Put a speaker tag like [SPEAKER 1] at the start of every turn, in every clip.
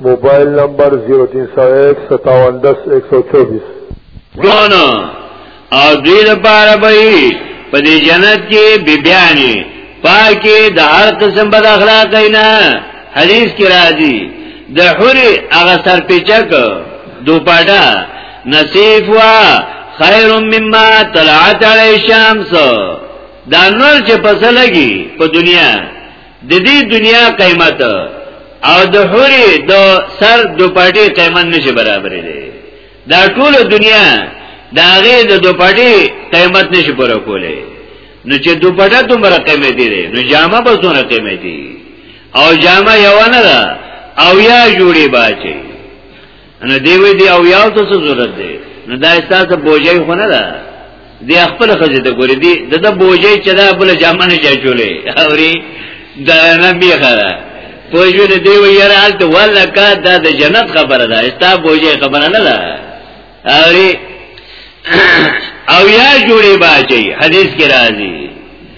[SPEAKER 1] موبایل نمبر 03015710124
[SPEAKER 2] ګونا او دوی لپاره به په دې جنت کې بیبیانی پاکي د هر قسم بد اخلاق نه حدیث کې راځي د حوري هغه سرپیچک دوپاټا نصیف وا خیر مما طلعت علی الشمس دا نور چې پسلګي په دنیا د دې دنیا قیمت او د حوري د سر دوپاټي قیمت نشي برابرې دي دا ټول دنیا دا غي د دوپاټي قیمت نشي پوره کولای نو چې دوپټه دومره قیمت دي نو جامه به څونه قیمت دي او جامه یو نه ده او یا جوړي باچي نو دی وی دی او یاو ته څه ضرورت دی نو دا ستاسو بوجي خو نه ده دی خپل خزه ته ګوري دی د بوجي چې دا بل جامانه چا چولې اوري دا نه بیخه ده پوجو دې دی وی یاره حالت ولا کا دا د جنت خبره ده ستا بوجي خبره نه ده اوري او یا جوړي باجي حدیث کې راځي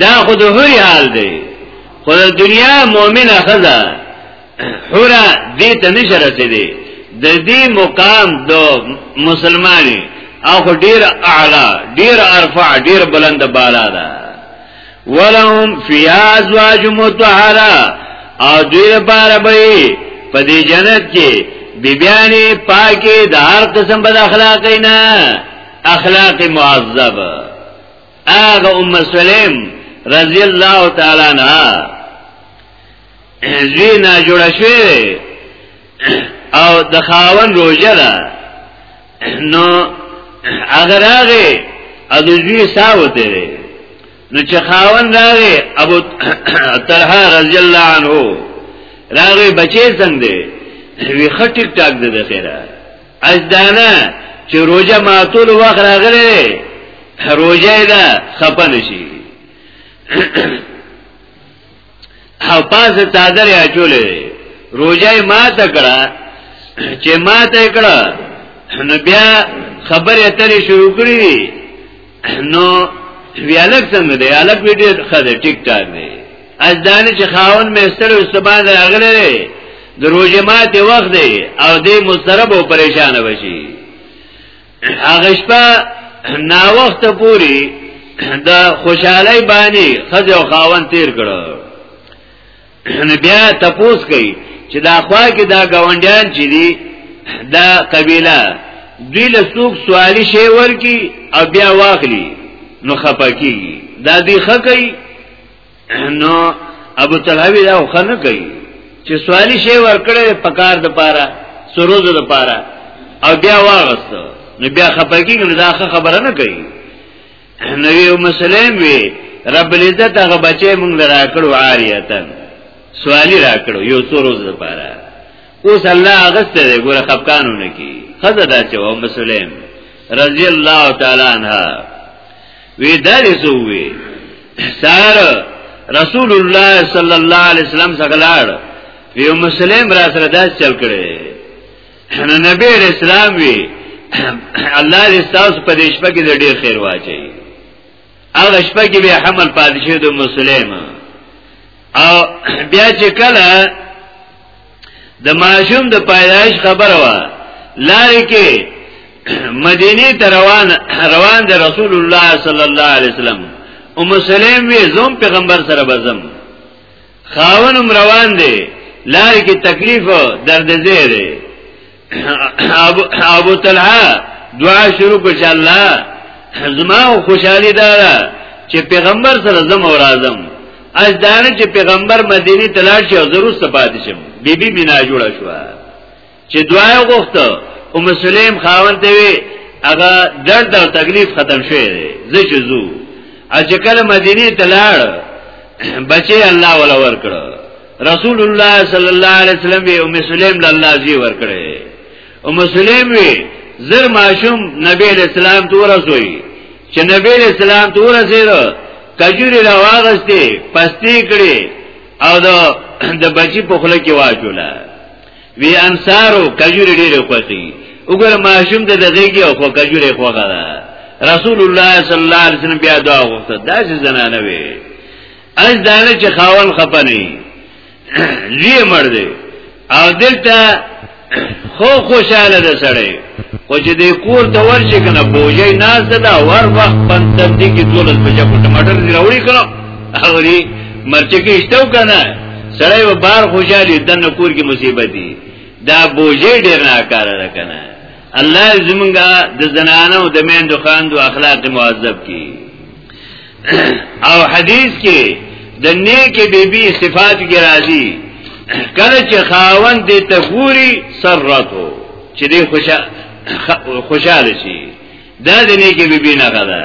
[SPEAKER 2] دا خو د هری حال دی خو د دنیا مؤمنه خزا حورا دې ته نشه رسیدي د دې مقام د مسلمانې او ډیر اعلی ډیر ارفع ډیر بلند بالا ده ولهم فی ازواج متطهره او دې لپاره به په دې جنت کې بیبیانې پاکي د هر قسم بد اخلاقینا اخلاق معذبه هغه ام سلیم رضی الله تعالی عنها زوی نه جوړ شوی او د خاون روزه ده نو اگر هغه د زوی ساوته ده نو چې خاون راغی ابو طلحه رضی الله عنه راغی بچی څنګه دی وی خټیک ټاک ده خیره از دانا چې روزه ماتول وخت راغلی روزه ده خپن شي او پاس تادر اچولې روزه ما ته کړه چې ما ته کړه نو بیا خبره ترې شروع کړې نو ویالک څنګه دی الک ویډیو خده ټیک ټاک دی از دانه چې خاون مې ستړو سبا راغله د روزه ماته وخت دی او دې مسترب او پریشان بشي هغه شپه نا وخت پوری د خوشحالي باندې خځه او خاون تیر کړو نو بیا تپوس کوي چې دا خوا کې دا گاونډیان چې دي دا قبیله دوی له څوک سوالی شی ورکی او بیا واخلي نو خپکی دا دی خکې نو ابو طلحوی دا خنه کوي چې سوالی شی ورکړې پکار د پاره سروز د پاره او بیا واغست نو بیا خپکی نو دا خبره نه کوي نو یو مسلم وی رب العزت هغه بچي مونږ لرا کړو عاریتن سوالی را کړو یو څو روز لپاره اوس الله هغه ستره ګوره خپکانونه کی خزه دا چې او مسلم رضی الله تعالی عنها وی درسو وی سار رسول الله صلی الله علیه وسلم څخه لاړ یو مسلم را سره داس چل کړي نو نبی اسلام وی الله دې تاسو په دې شپه کې ډېر خیر واچي هغه شپه کې به حمل پادشه د مسلم او بیا چې کله د ماشوم د پیدایش خبره وا لارې کې مدینه ته روان روان د رسول الله صلی الله علیه وسلم ام سلیم وی زوم پیغمبر سره بزم خاونم روان دی لار کې تکلیف درد زیر ابو ابو طلحه دعا شروع کړ چې الله زما خوشحالي ده چې پیغمبر سره زم او راځم از دانه چې پیغمبر مدینه تلار شي او ضرور سپات شم بیبي بنا جوړه شوه چې دعا یې غوښته ام سلیم خاوند ته وی هغه درد او تکلیف ختم شوی دی زه چې زو اجه کله مدینه ته لاړ بچي الله ولا ورکړ رسول الله صلی الله علیه وسلم به ام سلیم له الله زی ورکړي ام سلیم وی زر ماشوم نبی اسلام تو رسوي چې نبی اسلام تو رسیدو کجوري را واغستې پستی کړي او د بچی په خله کې واچوله وی انصارو کجوري ډېر خوښي وګوره ماشوم د دغېږي او خو کجوري خوخه ده رسول الله صلی الله علیه وسلم بیا دعا وکړه داسې زنانه وي از دانه چې خاون خپني لوی مړ دی او دلته خو خوشاله ده سړی خو چې د کور ته ورشي کنه بوجي ناز ده ور وخت پنځه دې کې دولت بچا کو ټماټر دی راوړي کړو اوری مرچه کې اشتو کنه سړی و بار خوشاله دنه کور کې مصیبت دی دا بوجه ډیر نه کار را کنه الله زمونږه د زنانو د میندو خاندو اخلاق معذب کی او حدیث کې د نیک بیبي صفات کې راځي کله چې خاوند دې تفوري سرته چې دې خوشاله خوشاله شي دا د نیک بیبي نه غلا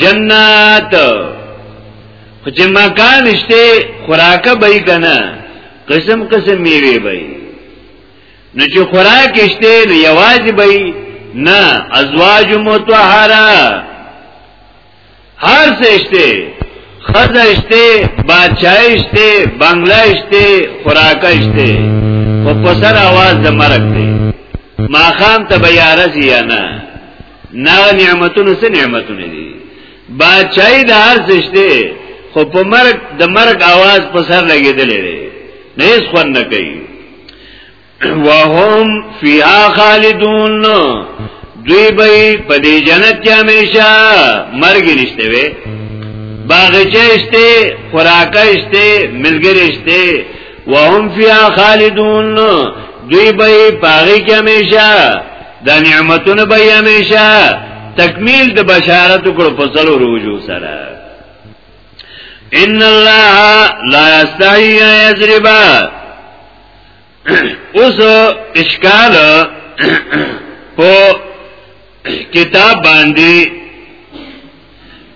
[SPEAKER 2] جنات خو چې مکان شته خوراک به کنه قسم قسم میوه به نو چې خوراک شته نو یوازې به نه ازواج متطهره هر څه شته خزه شته بادشاہ شته بنگلا شته خوراک شته په پسر आवाज د مرګ دی ما خام ته بیارز یا نه نا نعمتونو سه نعمتونه دي بادشاہي د هر څه خو په مرګ د مرګ आवाज په سر لګېدلې دی نه هیڅ خوند نه کوي وهم فیها خالدون دوی به په دې جنت کې همیشه مرګ نشته وي باغچه اشته خوراکه اشته ملګری اشته وهم فیها خالدون دوی به پاغي کې همیشه دا نعمتونه به همیشه تکمیل د بشارت کړو په څلو روزو سره ان الله لا یستحی یضرب اوس اشکال په کتاب باندې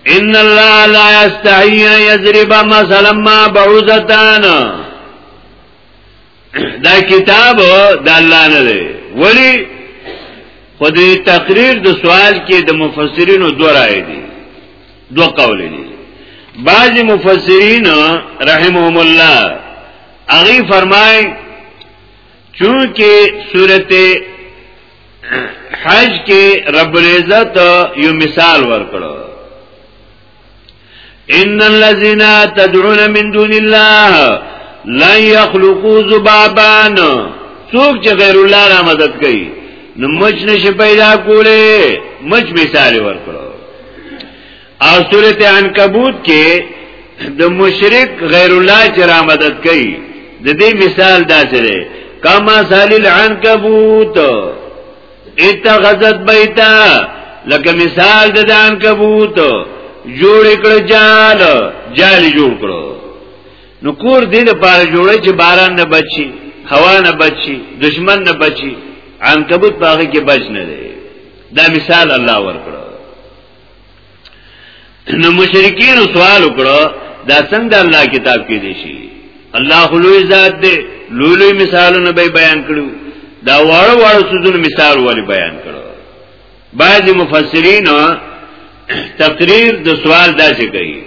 [SPEAKER 2] ان الله لا یستحی یضرب مثلا ما بعوزتان دا کتاب د الله نه دی ولی خو دې تقریر د سوال کې د مفسرینو دوه رائے دي دوه قول دي بعض مفسرین رحمهم الله اغي فرمای چونکه سورته حج کې رب العزت یو مثال ورکړو ان الذين تدعون من دون الله لا يخلقوا ذبابا څوک چې غیر الله را مدد کوي نو مچ نشي پیدا کوله مچ مثال ورکړو او سورته عنکبوت کې د مشرک غیر الله چې را مدد کوي د دې مثال دا سره کما سالیل عنکبوت اتخذت بیتا لکه مثال د دان کبوت جوړ کړ جال جال جوړ کړو نو کور دې د پاره جوړې چې باران نه بچي هوا نه بچي دشمن نه بچي عنکبوت باغې کې بچ نه دی دا مثال الله ورکړو نو مشرکین سوال وکړو دا څنګه الله کتاب کې دي شي الله خلوی ذات دی لولوی مثالونه به بیان کړو دا وړ وړ سوزن مثال ولی بیان کړو بعضی مفسرین تقریر د سوال دا څه کوي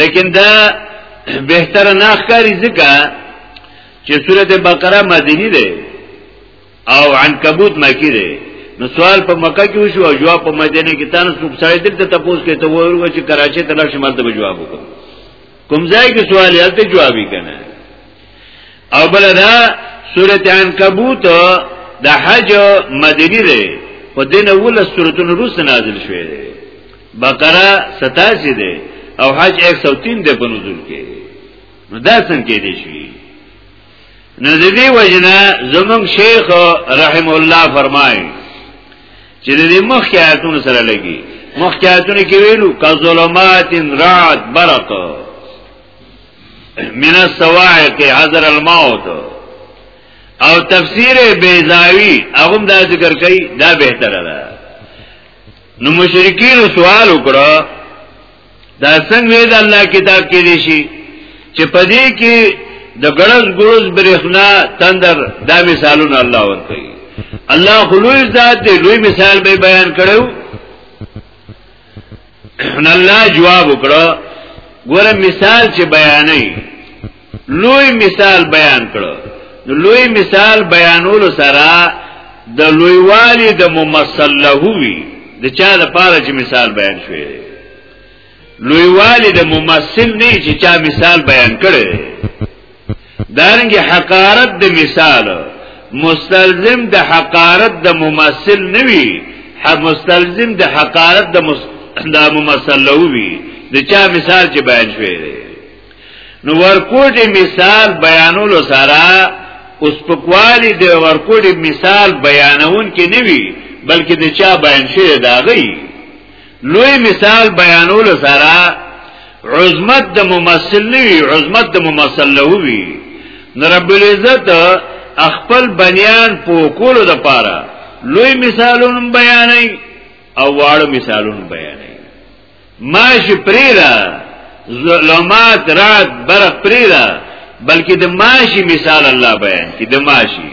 [SPEAKER 2] لیکن دا بهتر نه ښکاری ځکه چې سورته بقره مدینی ده او عنکبوت مکی دی نو سوال په مکه کې وشو او جواب په مدینه کې تاسو څوک سره دلته تاسو کې ته وایو چې کراچي ته لاړ شم مالته جواب وکم کوم ځای کې سوال یې ته جوابي کنه او بل دا سورته عنکبوت د حج مدینه ده په دین اول سورته روس نازل شوې ده بقره 87 ده او حج 103 ده په نزول کې نو دا څنګه کې دي شي نو د دې وجنه زمون شیخ رحم الله فرمایي چې د دې مخکې آیتونو سره لګي مخکې آیتونو کې ویلو کظلمات رعد برق من السواعق حذر الموت او تفسیر بیزاوی هغه دا ذکر کوي دا بهتره ده نو مشرکین سوال وکړه دا څنګه د الله کتاب کې دي شي چې پدې کې د ګړز ګړز برېښنا تندر دا مثالونه الله ورکړي الله خلوی ذات دی لوی مثال به بیان کړو ان الله جواب وکړو ګوره مثال چې بیانې لوی مثال بیان کړو نو لوی مثال بیانولو سره د لویوالی د ممثل له وی د چا د پاره چې مثال بیان شوی لویوالی د ممثل نه چې چا مثال بیان کړي دارنګه حقارت د مثال مستلزم د حقارت د ممثل نه وی مستلزم د حقارت د ممثل له وی د چا مثال چې بیان شوی دی نو ورکوټي مثال بیانولو سره اوس په کوالی د ورکوټي مثال بیانون کې نه وی بلکې د چا بیان شوی دا غي لوی مثال بیانولو سره عظمت د ممثل نه وی عظمت د ممثل له وی نو رب العزت خپل بنیان په کولو د پاره لوی مثالونه بیانای او واړو مثالونه بیانای ماش پریرا ظلمات رات برق پریرا بلکې د ماشي مثال الله بیان کی د ماشي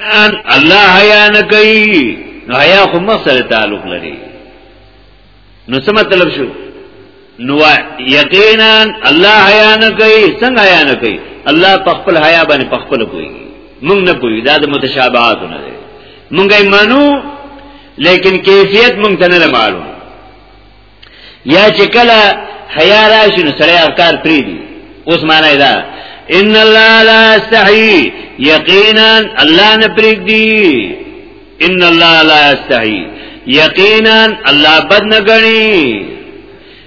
[SPEAKER 2] ان الله حیا نه کوي نو حیا خو مخ سره تعلق لري نو څه مطلب شو نو یقینا الله حیا نه کوي څنګه حیا نه کوي الله په خپل حیا باندې په خپل کوي مونږ نه کوي دا د متشابهات نه دي مونږ یې مانو لیکن کیفیت مونږ ته نه معلوم یا چې کله حیا راشي نو سړی افکار پری دي اوس معنی دا ان الله لا استحي یقینا الله نه پریک دی ان الله لا استحي یقینا الله بد نه غني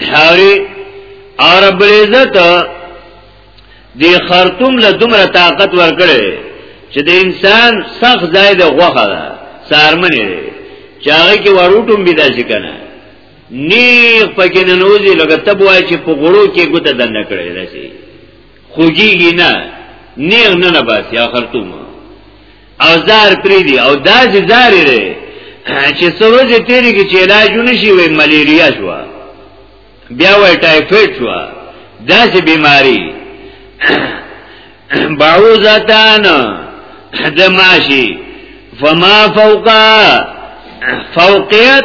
[SPEAKER 2] هاري عرب عزت دی خرطوم له دومره طاقت ورکړي چې د انسان سخت ځای د غوخه ده سارمنه دی چې هغه کې وروټوم بي داسې کنه نیغ پکې نه نوځي لکه تب وای چې په غړو کې ګوته دنه کړي داسې خوږیږي نه نیغ نه نه باسي اخر تومه او زار پری دی او دا چې زار لري چې سروځي تیری کې چې علاج نشي وي ملیریا شو بیا وای ټایفاید شو دا چې بیماری باوزتان دماشی فما فوقا فوقیت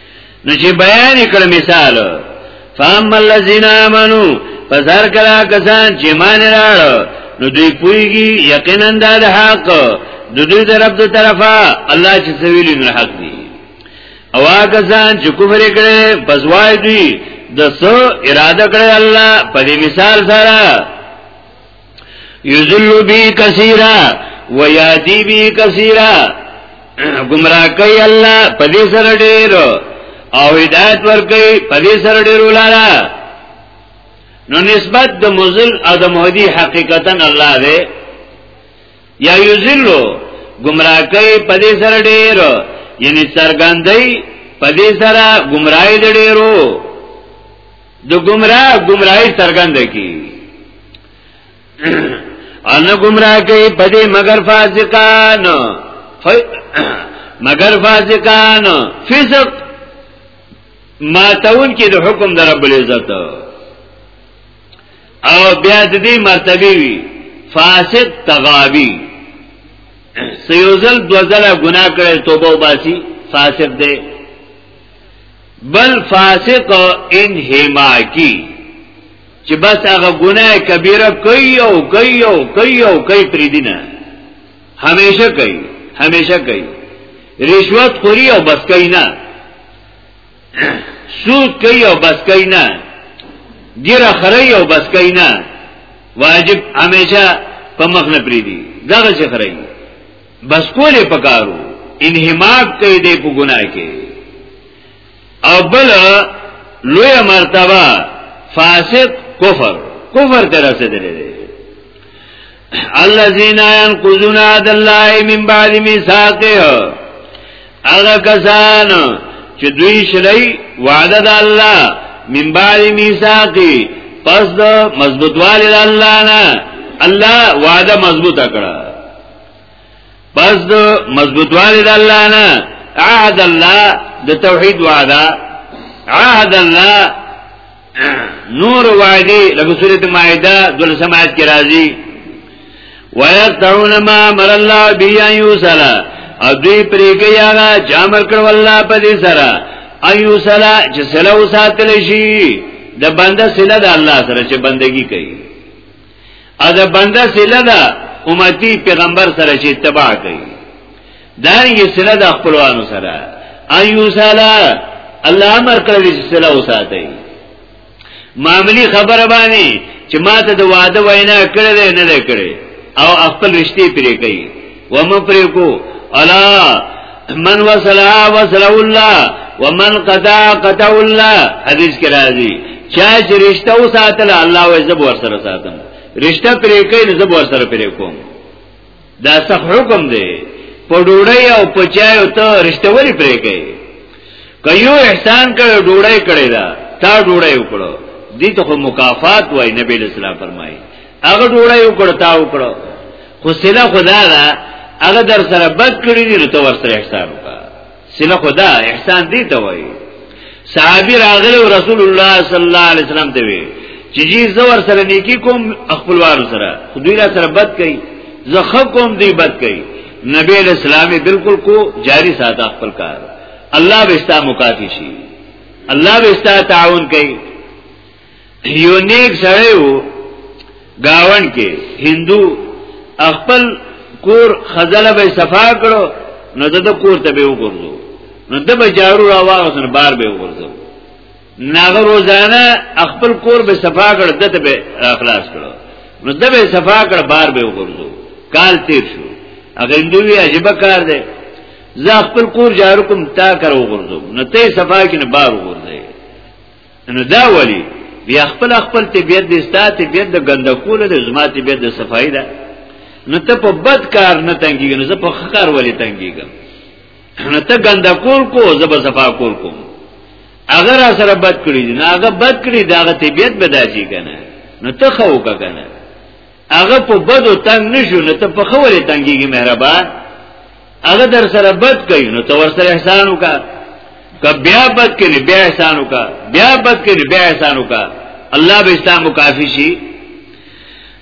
[SPEAKER 2] نو چې بیان کړ مثال فاما الذين امنوا فزر کلا کسان چې مان راړو نو دوی پويږي یقینا د حق د دوی طرف ته طرفه الله چې سویلی نه حق دی او هغه ځان چې کفر کړي پس وای دوی د سو اراده کړی الله په دې مثال سره یذل بی کثیرا و یادی بی کثیرا گمراه کوي الله په دې سره ډېر او هدایت ور کوي په دې سره ډېر ولاله نو نسبت د مزل ادم هدی حقیقتا الله دی یا یذلو گمراه کوي په دې سره ډېر یعنی سرګندۍ په دې سره گمراهي ډېرو د گمراه گمراهی څرګند کی ان گمراه کوي پدې مگر فاسقان مگر فاسقان فسق ما تون کې د حکم در رب العزت او بیا د دې مرتبه وی فاسق تغابی سیوزل دوزل گناہ کرے توبہ باسی فاسق دے بل فاسق انهماکی چې بس هغه ګناه کبیره کوي او کوي او کوي او کوي پرې دینه همیشه کوي همیشه کوي رشوت خوري او بس کوي نه سود کوي او بس کوي نه ګیره خري او بس کوي نه واجب همیشه په مخ نه پرې دي دغه څه خري بس کولې پکارو انهماک کوي دې په ګناه کې او بل لوی مرتبه فاسق کفر کفر ته رسیدلې دي الذين ينقضون عهد الله من بعد ميثاقه هغه کسان چې دوی شلای وعده د الله من بعد ميثاقه پس د مضبوطوالي د الله نه الله وعده مضبوطه کړه پس د مضبوطوالي د الله نه عهد الله د توحید وعده عهد الله نور وعده لکه سورۃ مائده دلسم آیت کې راځي ويقطعون ما امر الله به ان يوصل او دوی پرې کوي هغه چې امر کړو الله په دې سره ان يوصل چې سلو ساتل شي د بنده سله د الله سره چې بندگی کوي ا د بنده سله ده امتی پیغمبر سره چې اتباع کوي دا یې سله د خپلوانو سره ایو سالا الله امر کړی چې سله وساتي معاملې خبره باندې چې ما ته د واده وینا کړې نه کړې او خپل رشتې پرې کوي ومپریکو الا من وصلها وصله الله ومن قطع قطع الله حدیث کې راځي چا چې رشتہ وساتل الله وې زب ور سره ساتم رشتہ پرې کوي زب ور سره پرې کوم دا صح حکم دی په ډوړی او په چای او ته رشتہ ولې پرې کوي کيو احسان کړو ډوړی کړی دا تا ډوړی وکړو دي ته مکافات وای نبی اسلام فرمایي هغه ډوړی وکړتا وکړو خو سله خدا دا هغه در سره بد کړی دی ته ور سره احسان وکړه سله خدا احسان دی ته وایي صحابي راغله رسول الله صلی الله علیه وسلم ته وی چې جی زو ور سره نیکی کوم خپلوار سره خو دوی را سره بد کړي زه خو کوم دی بد کړي نبی اسلام بالکل کو جاری ساته خپل کار الله بستا مکافی شي الله بستا تعاون کوي یو نیک سړی وو گاون کې هندو خپل کور خزله به صفا کړو نو د کور ته به وګورځو نو د به جارو را واغسن بار به وګورځو ناغه روزانه خپل کور به صفا کړ دته به اخلاص کړو نو د به صفا کړ بار به وګورځو کال تیر شو هغه هندوی عجیب کار دی زه خپل کور جارو کوم تا کر وګورځو نو ته صفا کینه بار وګورځي نو دا ولی بیا خپل خپل طبیعت د ستات طبیعت د ګندکول د زما طبیعت د صفای ده نو ته په بد کار نه تنګیږي نو زه په خکار ولی تنګیږم نو ته ګندکول کو زه به صفا کول کوم اگر سره بد کړی نه هغه بد کړی دا طبیعت بداجی کنه نو ته خو وکړه هغه په بدو تنگ نشو نه ته په خوره تنګيږي مهربان هغه در سره بد کوي نو ته ور سره احسان وکا که بیا بد کوي بیا احسان وکا بیا بد کوي بیا احسان وکا الله به اسلام کافی شي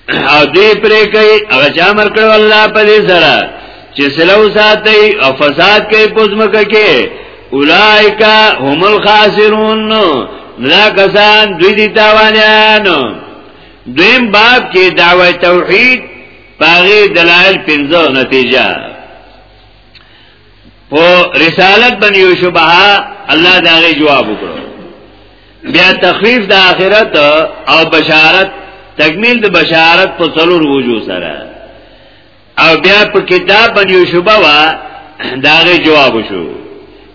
[SPEAKER 2] او دې پرې کوي هغه چا مر کړو الله په دې سره چې سلو ساتي او فساد کوي پزمکه کې اولائکا هم الخاسرون لا کسان دوی دی تاوانیانو دویم باب کې دعوه توحید پاغه دلایل پنځه نتیجه په رسالت باندې یو شبهه الله داغه جواب وکړو بیا تخفیف د آخرت او بشارت تکمیل د بشارت په څلور وجو سره او بیا په کتاب باندې یو شبهه وا داغه جواب شو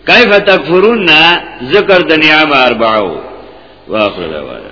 [SPEAKER 2] کیف تکفرون ذکر د نعمت اربعو واخر دعوانا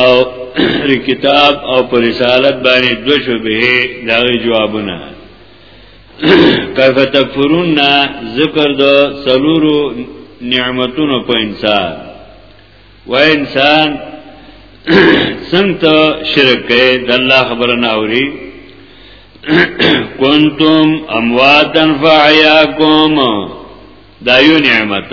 [SPEAKER 2] او کتاب او پر رسالت باندې دو شبه دا جوابونه کیف تکفرون ذکر د سلورو نعمتونو په انسان و انسان څنګه شرک کوي د الله خبره نه اوري کنتم امواتن فعیاکم دا یو نعمت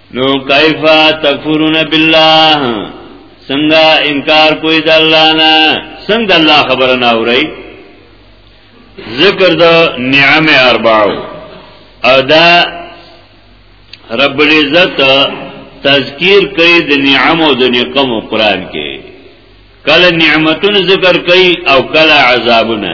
[SPEAKER 2] نو کیف تکفرون بالله څنګه انکار کوي د الله نه څنګه الله خبره نه اوري ذکر د نعم اربعو او دا رب العزت تذکیر کوي د نعم او د نقم قرآن کې کله نعمتونه ذکر کوي او کله عذابونه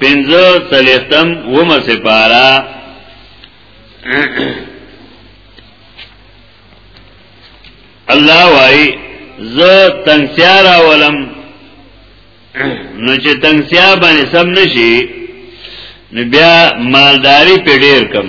[SPEAKER 2] پنځه سلیختم ومه سپارا الله وای ز تنگسیا را ولم نو چې تنگسیا باندې سم نشي نو بیا مالداری په ډیر کم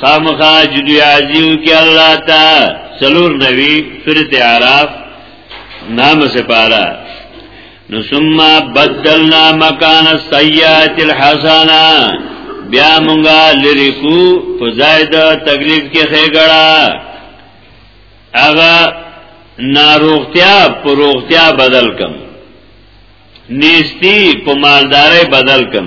[SPEAKER 2] خامخا جدی عزیو کی اللہ تا سلور نوی سورت عراف نام سپارا نو ثم بدلنا مکان السیئات الحسنہ بیا مونږه لری کو په زائد تکلیف کې خېګړه هغه ناروغتیا په روغتیا بدل کم نیستی په مالداري بدل کم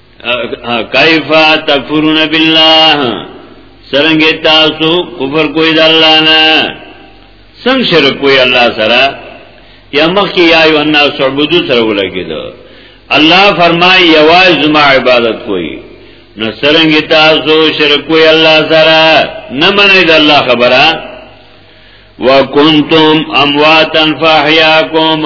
[SPEAKER 2] کیف تکفرون بالله سرنګ تاسو کفر کوی د الله نه څنګه شرک کوی الله سره یا مخی یا ایو الناس عبدو سره ولګیدو الله فرمای یواز ما عبادت کوی نو سرنګ تاسو شرک کوی الله سره نه منی د الله خبره وکنتم امواتا فاحیاکم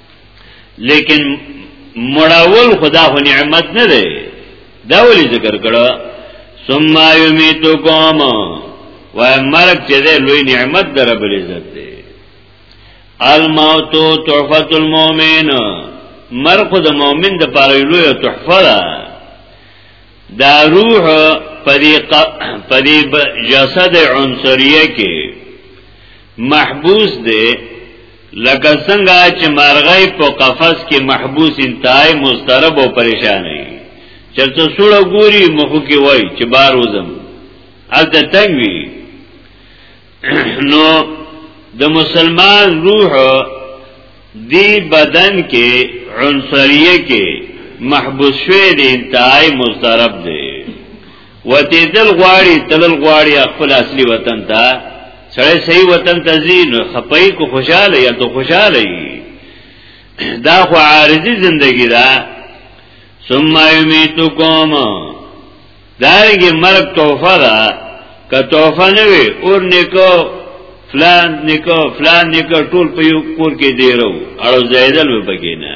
[SPEAKER 2] لیکن مړاول خدا خو نعمت نه دی دا ولی ذکر کړه ثم یمیتکم و مرګ چې دی لوی نعمت در رب العزت دی الموت تحفه المؤمن مرګ د مؤمن د پاره لوی تحفه ده دا روح پدی پدی جسد عنصریه کې محبوس دی لکه څنګه چې مرغۍ په قفس کې محبوس انتهای مسترب او پریشان وي چې څو سوړه ګوري مخ کې وای چې بار وزم الته تنګ وي نو د مسلمان روح دی بدن کې عنصریه کې محبوس شوی دی انتهای مسترب دی وتیدل غواړي تلل غواړي خپل اصلي وطن ته سره صحیح وطن ته زین خپای کو خوشاله یا ته خوشاله دا خو عارضی زندگی ده ثم یمیتکم دارنګه مرګ توفه ده که توفه نه وي اور نیکو فلان نیکو فلان نیکو ټول په یو کور کې دیرو اړو زیدل وبګینا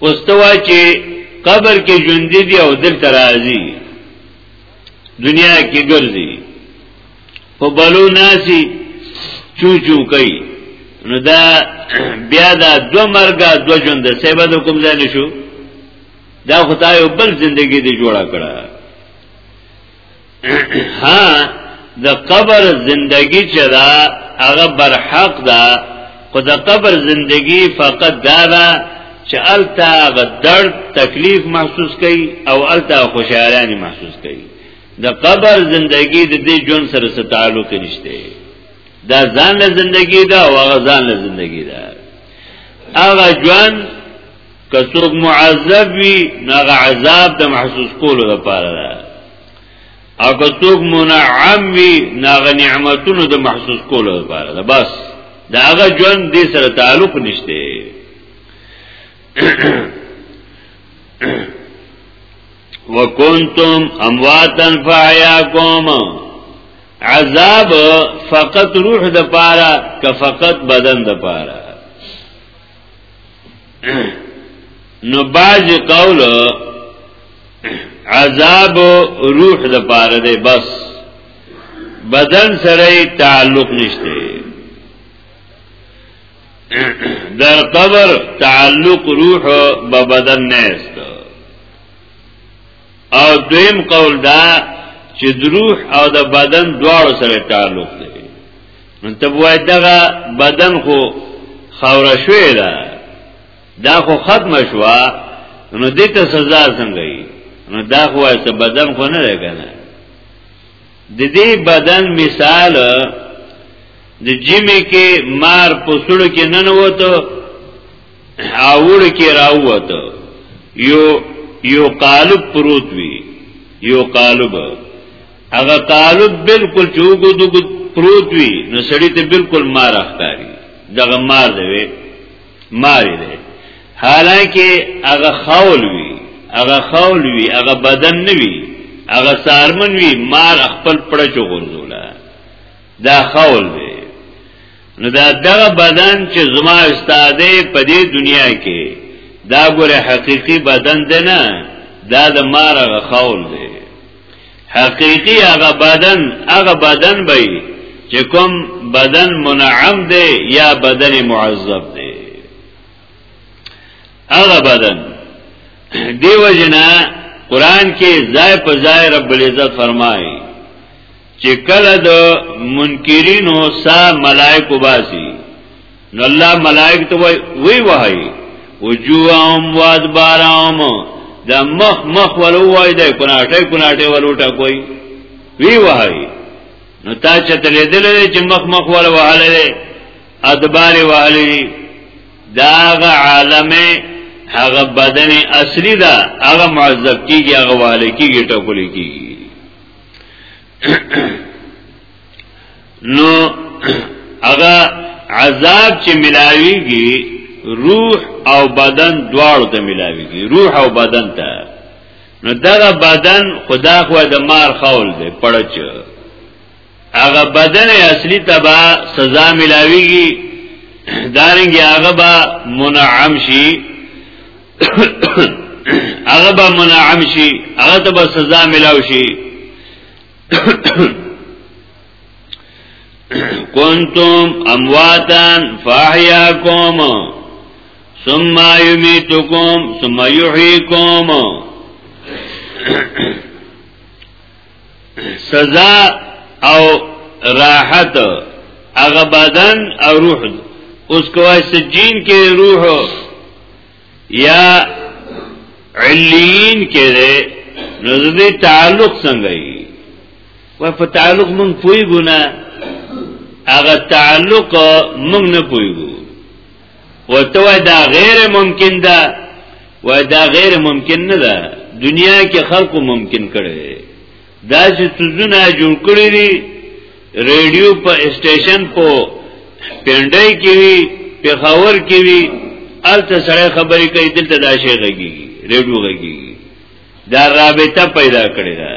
[SPEAKER 2] واستوا چې قبر کې ژوند دي او دل ترازي دنیا کې ګرځي په بلو ناسي چو چو کوي نو دا بیا دا دو مرګه دو ژوند سیبه د کوم ځای نشو دا خدای بل زندگی دی جوړا کړه ها د قبر زندگی چې دا هغه برحق ده خو د قبر زندگی فقط دا ده چې التا غ درد تکلیف محسوس کړي او التا خوشحالي محسوس کړي د قبر زندگی د دې جون سره څه تعلق نشته دا ځان له زندگی دا او هغه ځان له زندگی دا هغه جون که څوک معذب وي نو هغه عذاب د محسوس کولو لپاره ده او که څوک منعم وي ناغه نعمتونو د محسوس کولو لپاره ده بس دا هغه ژوند دې سره تعلق نشته وکنتم امواتن فعیاکم عذاب فقط روح د پاره که فقط بدن د پاره نو باج قول عذاب روح د پاره دی بس بدن سره تعلق نشته در قبر تعلق روح به بدن نه است او دویم قول دا چې د روح او د بدن دواړو سره تعلق دی نو ته وای دغه بدن خو خاور شوې ده دا خو ختم شوا نو دې ته سزا څنګه وي نو دا خو ایسه بدن خو نه ده کنه د دې بدن مثال د جیمه کې مار پسړو کې نن وته اوړ کې راوته یو یو قالب پروت وی یو قالب هغه قالب بالکل چوغو دغ پروت وی نو سړی ته بالکل مار اختاری دغه مار دی مار دی حالانکه هغه خول وی هغه خول وی هغه بدن نه وی هغه سارمن وی مار خپل پړه چوغورځولا دا خول دی نو دا دغه بدن چې زما استاده په دې دنیا کې دا ګوره حقيقي بدن دی نه دا د مار هغه خول دی حقیقی هغه بدن هغه بدن به چې کوم بدن منعم دی یا بدن معذب دی هغه بدن دیو جنا قران کې ځای په ځای رب العزت فرمایي چې کله د منکرینو سا ملائکه باسي نو الله ملائک ته وی وی وای وجوهم وادبارهم دا مخ مخ ولو وای دا کناټه کناټه ولوټه کوي وی وای نو تا چې تلې دلې چې مخ مخ ول وهلې ادبار وهلې داغه عالم هغه بدن اصلي دا هغه معذب کیږي هغه والي کیږي ټکول کیږي نو هغه عذاب چې ملاويږي روح او بدن دواړو ته ملاويږي روح او بدن ته نو دغه بدن خدا خو د مار خول دی پړچ هغه بدن اصلي تبا سزا ملاويږي دارنګي هغه با منعم شي هغه با منعم شي هغه ته سزا ملاوي شي کنتم امواتن فاحیاکم ثم یمیتکم ثم یحییکم سزا او راحت هغه بدن او روح اوس کوه سجین کې روح یا علین کې ده نو دې تعلق څنګه وي و په تعلق مونږ پوي ګنا هغه تعلق مونږ نه پوي ګو وته دا غیر ممکن ده و دا غیر ممکن نه ده دنیا کې خلق ممکن کړي دا چې تزونه جوړ کړی دي ریډیو په اسټیشن په پندای کې وی په خاور کې وی الته سره خبرې کوي دلته دا شی غږیږي ریډیو غږیږي دا رابطه پیدا کړی دا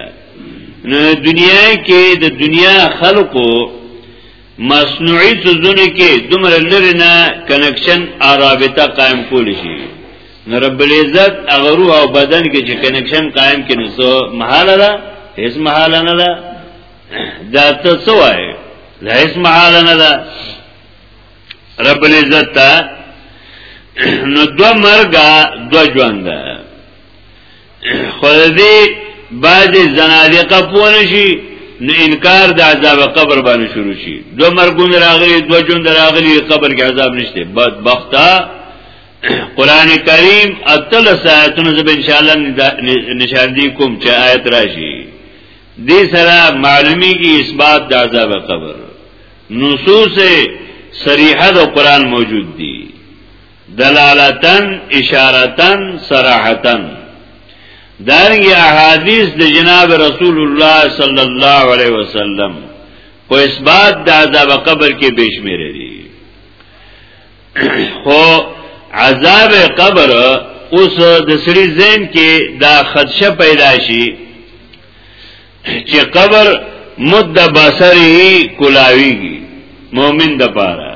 [SPEAKER 2] نو دنیا کې د دنیا خلقو مصنوعي تزونه کې دومره لري نه کنکشن او رابطه قائم کول شي نو رب العزت هغه روح او بدن کې چې کنکشن قائم کړي نو محاله ده هیڅ محاله نه ده دا ته څه وایي دا هیڅ محاله نه ده رب العزت ته نو دو مرګه دو ژوند ده خو دې بعضې زنادقه پوه نه شي نو انکار د عذاب قبر باندې شروع شي دو مرګون راغلي دو ژوند راغلي قبر کې عذاب نشته بد بخته قران کریم اتل ساعتونو زب ان شاء الله نشان دی کوم چې آیت راشي دې سره معلومی کی اثبات د عذاب قبر نصوص صریحه د قران موجود دي دلالتن اشارتن صراحتن دارنګه احادیث د جناب رسول الله صلی الله علیه وسلم په اثبات د عذاب قبر کې بشمیره دي خو عذاب قبر اوس د سړي ذهن کې دا خدشه پیدا شي چې قبر مد بصره کلاویږي مؤمن د پاره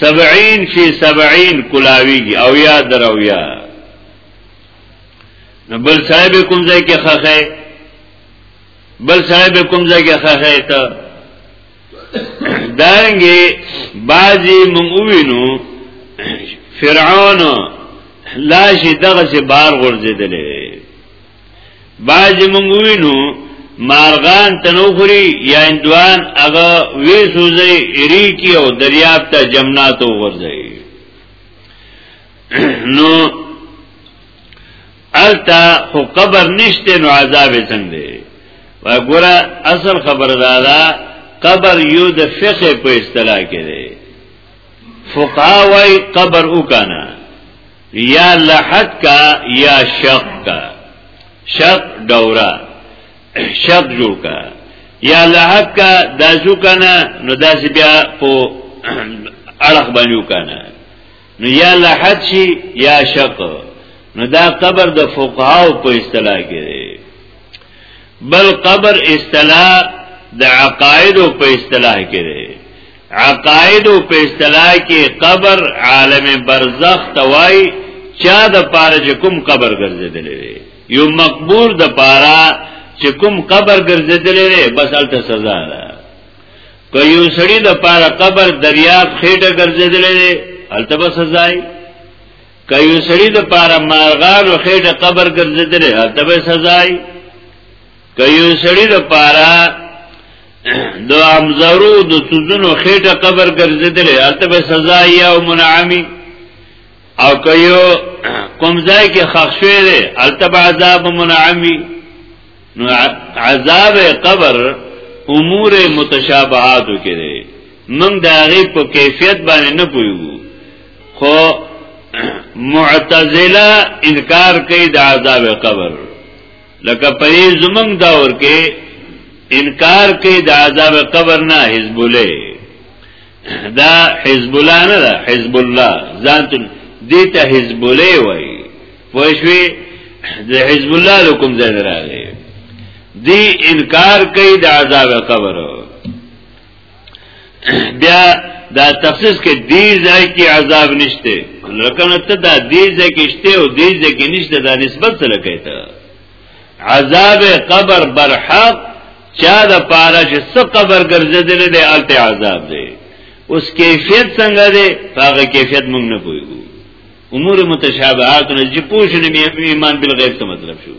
[SPEAKER 2] سبعین فی سبعین کلاویږي او یا درویا نو بل صاحب کوم ځای کې خخه بل صاحب کوم ځای کې خخه ته دانګي بازي مونږوینو فرعون لا شي دغه سي بار غورځیدلې باج منګوینو مارغان تنوخری یا اندوان اغا وی سوزی اری کی او دریاب تا جمناتو غرزی نو التا خو قبر نشته نو عذاب څنګه دی وګوره اصل خبر دادا قبر یو د فقه په اصطلاح کې دی فقها وايي قبر وکانا یا لحد کا یا شق کا شق دورا شق جوړ کا یا لحد کا داسو کنا نو داس بیا په اړه باندې کنا نو یا لحد شي یا شق نو دا قبر د فقهاو په اصطلاح کې دی بل قبر اصطلاح د عقاید په اصطلاح کې دی عقائد او په اصطلاح کې قبر عالم برزخ توای چا د پاره چې کوم قبر ګرځیدل وي یو مقبور د پاره چې کوم قبر ګرځیدل وي بس الته سزا ده که یو سړی د پاره قبر دریاب خېټه ګرځیدل وي الته به سزا وي که یو سړی د پاره مارغان او خېټه قبر ګرځیدل الته به سزا وي که یو سړی د پاره د امزرو د سوزونو خېټه قبر ګرځیدل هلته به سزا یا او منعمی او که یو کوم ځای کې خښ شوی دی هلته به عذاب منعمی نو عذاب قبر امور متشابهاتو کې دی موږ د هغې په کیفیت باندې نه پوهیږو خو معتزله انکار کوي د عذاب قبر لکه په زمنګ دور کې انکار کوي د عذاب قبر نه حزب الله دا حزب الله نه ده حزب الله ځان دې ته حزب الله وای پوښوي د حزب الله لکم ځای راغی دی انکار کوي د عذاب قبر بیا دا تخصیص کې دې ځای کې عذاب نشته لکه نو ته دا دې ځای کې شته او دې ځای کې نشته دا نسبت سره کوي ته عذاب قبر برحق چا د پاره چې څه قبر ګرځیدل دی الته عذاب دی اوس کیفیت څنګه دی هغه کیفیت موږ نه پوهیږو امور متشابهات نه چې پوښنه ایمان بالغیب څه مطلب شو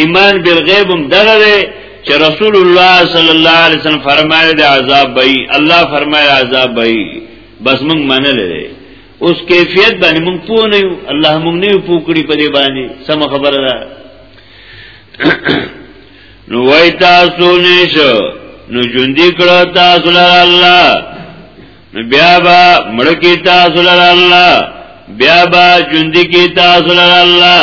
[SPEAKER 2] ایمان بالغیب هم دغه دی چې رسول الله صلی الله علیه وسلم فرمایلی دی عذاب بئی الله فرمایلی عذاب بئی بس موږ منل دی اوس کیفیت باندې موږ پوه نه یو الله موږ نه پوه کړی په دې باندې سم خبره ده نو وای تاسو نشو نو ژوندې کړه تاسو لپاره الله نو بیا با مړ کی تاسو لپاره الله بیا با ژوندې کی تاسو لپاره الله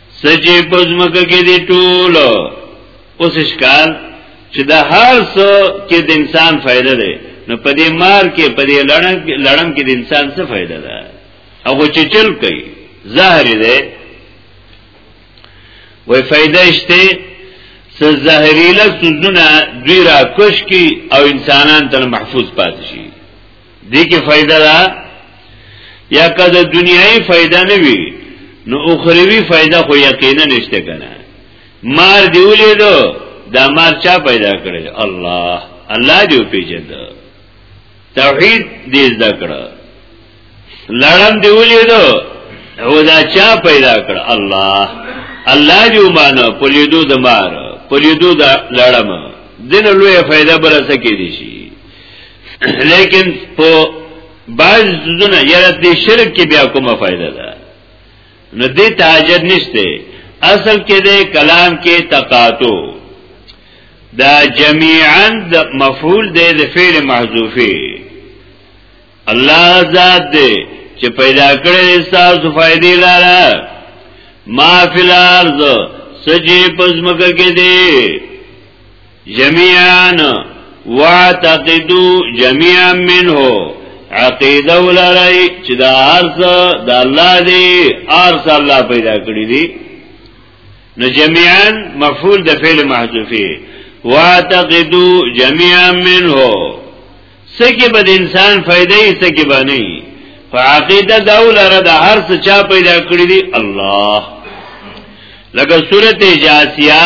[SPEAKER 2] سجی پزمکه کې دی ټول اوس اشکال چې دا هر څه کې د انسان فائدہ ده نو په دې مار کې په دې لړم کې لړم کې د انسان څه فائدہ ده هغه چې چل کوي زهر ده وای فائدہ شته څه زهريله سوزونه دوی را کوش کی او انسانان تل محفوظ پاتې شي دې کې فائدہ ده یا که د دنیاي فائدہ نه وي نو اخروی فائدہ خو یقینا نشته کنه مار دی ولې دو دا مار چا پیدا کړی الله الله دی پیژند توحید دې زده کړ لړم دی ولې دو او دا چا پیدا کړ الله الله دی ومانه پلیدو د مار پلیدو د لړم دین لوی فائدہ بل څه کې دي شي لیکن په بعض ځونه یره د شرک کې بیا کومه فائدہ ده نو دې تاجر نشته اصل کې د کلام کې تقاطو دا جميعا د مفعول د فعل محذوفي الله ذات دې چې پیدا کړې تاسو فائدې لاره ما فی الارض سجی پزمکه کې دې جميعا واعتقدوا جميعا منه عقیده ولرای چې دا ارث د الله دی ارث الله پیدا کړی دی نو جميعا مفعول د فعل محذوفه واعتقدوا جميعا منه سکه بد انسان فائدې سکه باندې فعقیده دا ولره د هر څه چا پیدا کړی دی الله لکه سورته جاسیه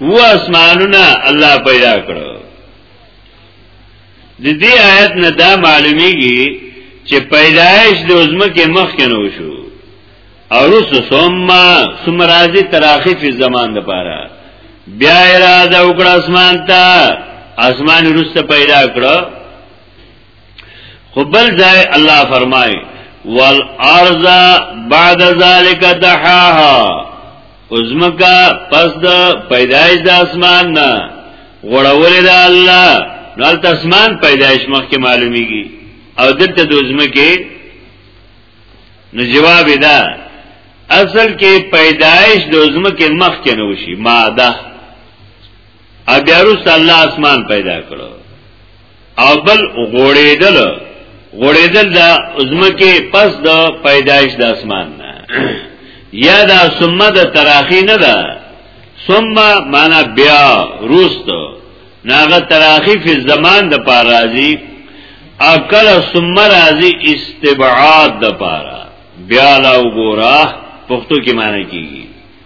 [SPEAKER 2] و اسمانونه الله پیدا کړو د دې آیت نه دا معلومیږي چې پیدایش د عظمکه مخ کې نو شو او رس ثم ثم راځي تراخی په زمان د پاره بیا اراده وکړه اسمان ته اسمان رس پیدا کړو خو بل ځای الله فرمای والارض بعد ذلك دحاها ازمکا پس د پیدایش د اسمان نه غړولې د الله نو اسمان پیدایش مخکې معلومیږي او دلته د ازمکه نو جواب دا اصل کې پیدایش د ازمکه مخکې نه وشي ماده او بیا روس الله اسمان پیدا کړو او بل غوړېدل غوړېدل دا عظمکه پس د پیدایش د اسمان نه یا دا ثم د تراخی نه ده ثم معنا بیا روست ناغه تراخی فی زمان د پار راضی اکل ثم راضی استبعاد د پارا بیا لا وګورا پښتو کې معنی کیږي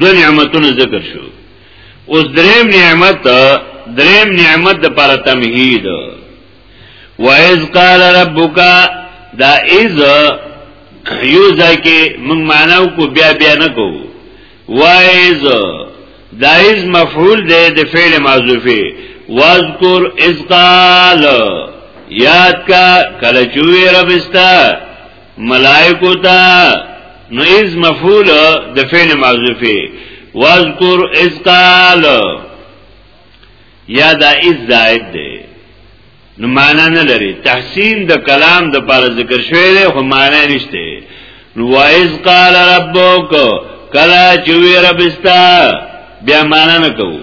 [SPEAKER 2] دو نعمتونه ذکر شو اوس دریم نعمت دریم نعمت د پر تمهید و اذ قال ربک دا اذ یو ځکه موږ معناو کو بیا بیا نه کو و اذ دا اذ مفعول دی د فعل معذوفه واذکر اذ قال یاد کا کله چوی رب استا ملائکو تا نو از مفعول د فعل معذوفه واذکر اذ قال یا دا اذ زائد دی نو معنا نه لري تحسین د کلام د پر ذکر شوی دی خو معنا نشته نو وایز قال ربک کلا چوی ربستا بیا معنا نه کوو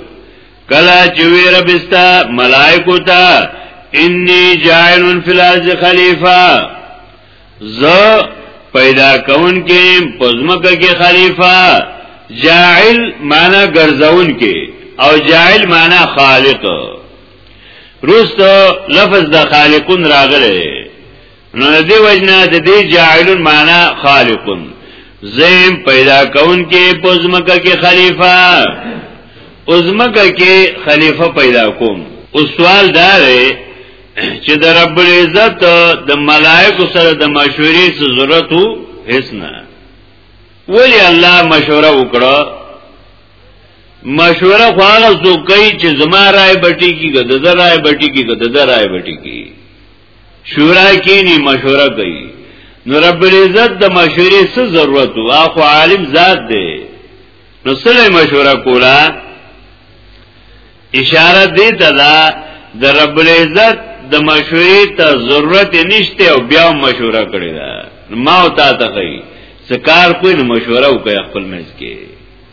[SPEAKER 2] کلا چې وی رب استا ملائکو ته انی جاعل فی الارض خلیفہ ز پیدا کون کې پزمکه کې خلیفہ جاعل معنا ګرځون کې او جاعل معنا خالق روست لفظ د خالقون راغله نو د دې وجنا د دې جاعلون معنا خالقون زم پیدا کون کې پزمکه کې خلیفہ پزمکه کې خلیفہ پیدا کوم او سوال دا دی چې د رب العزت د ملائکه سره د مشورې ضرورت وو هیڅ نه ولی الله مشوره وکړه مشوره خو هغه څوک کوي چې زما رائے بټي کیږي د زرا رائے بټي کیږي د زرا رائے بټي کیږي شورا کینی مشوره کوي نو رب العزت د مشورې څه ضرورت او اخو عالم ذات دی نو سره مشوره کولا اشاره دی ته دا د رب العزت د مشورې ته ضرورت نشته او بیا مشوره کړی دا ما او تا ته کوي سکار کوی نو مشوره وکړه خپل منځ کې